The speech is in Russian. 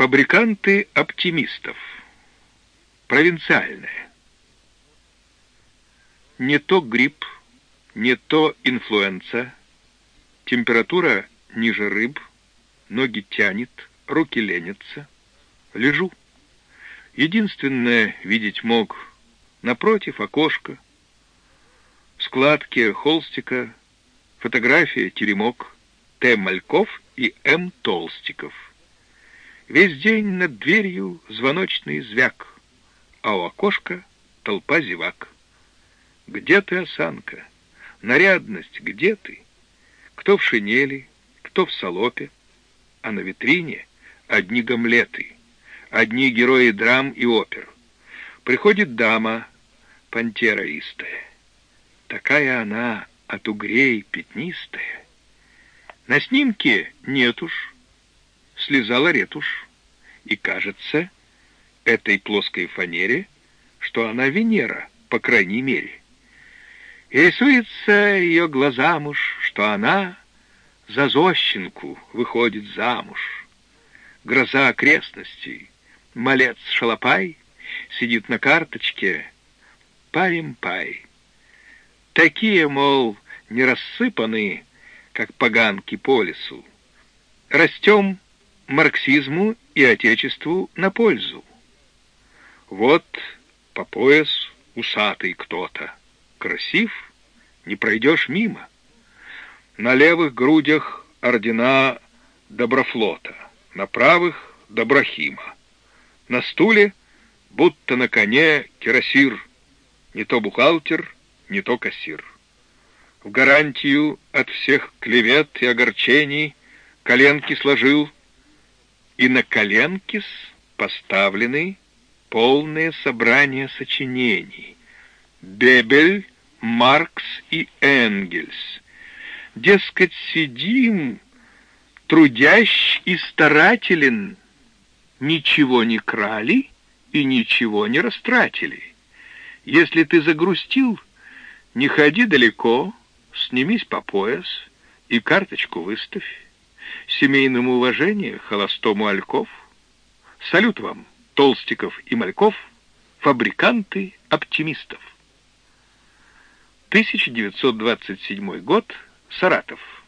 Фабриканты оптимистов. Провинциальное. Не то грипп, не то инфлюенса. Температура ниже рыб, ноги тянет, руки ленятся. Лежу. Единственное видеть мог напротив окошко, складки холстика, фотография теремок Т. Мальков и М. Толстиков. Весь день над дверью звоночный звяк, а у окошка толпа зевак. Где ты, осанка? Нарядность, где ты? Кто в шинели, кто в салопе, а на витрине одни гамлеты, одни герои драм и опер. Приходит дама, пантера истая. Такая она от угрей пятнистая. На снимке нет уж, слезала ретушь, и кажется этой плоской фанере, что она Венера, по крайней мере. И рисуется ее глазам уж, что она за зощенку выходит замуж. Гроза окрестностей, малец Шалопай сидит на карточке, парим-пай. Такие, мол, не рассыпаны, как поганки по лесу. Растем марксизму и отечеству на пользу. Вот по пояс усатый кто-то. Красив, не пройдешь мимо. На левых грудях ордена Доброфлота, на правых — Доброхима. На стуле, будто на коне, кирасир, не то бухгалтер, не то кассир. В гарантию от всех клевет и огорчений коленки сложил — и на коленкис поставлены полное собрание сочинений. Бебель, Маркс и Энгельс. Дескать, сидим, трудящ и старателен, ничего не крали и ничего не растратили. Если ты загрустил, не ходи далеко, снимись по пояс и карточку выставь семейному уважению, холостому Альков. Салют вам, Толстиков и Мальков, фабриканты оптимистов. 1927 год, Саратов.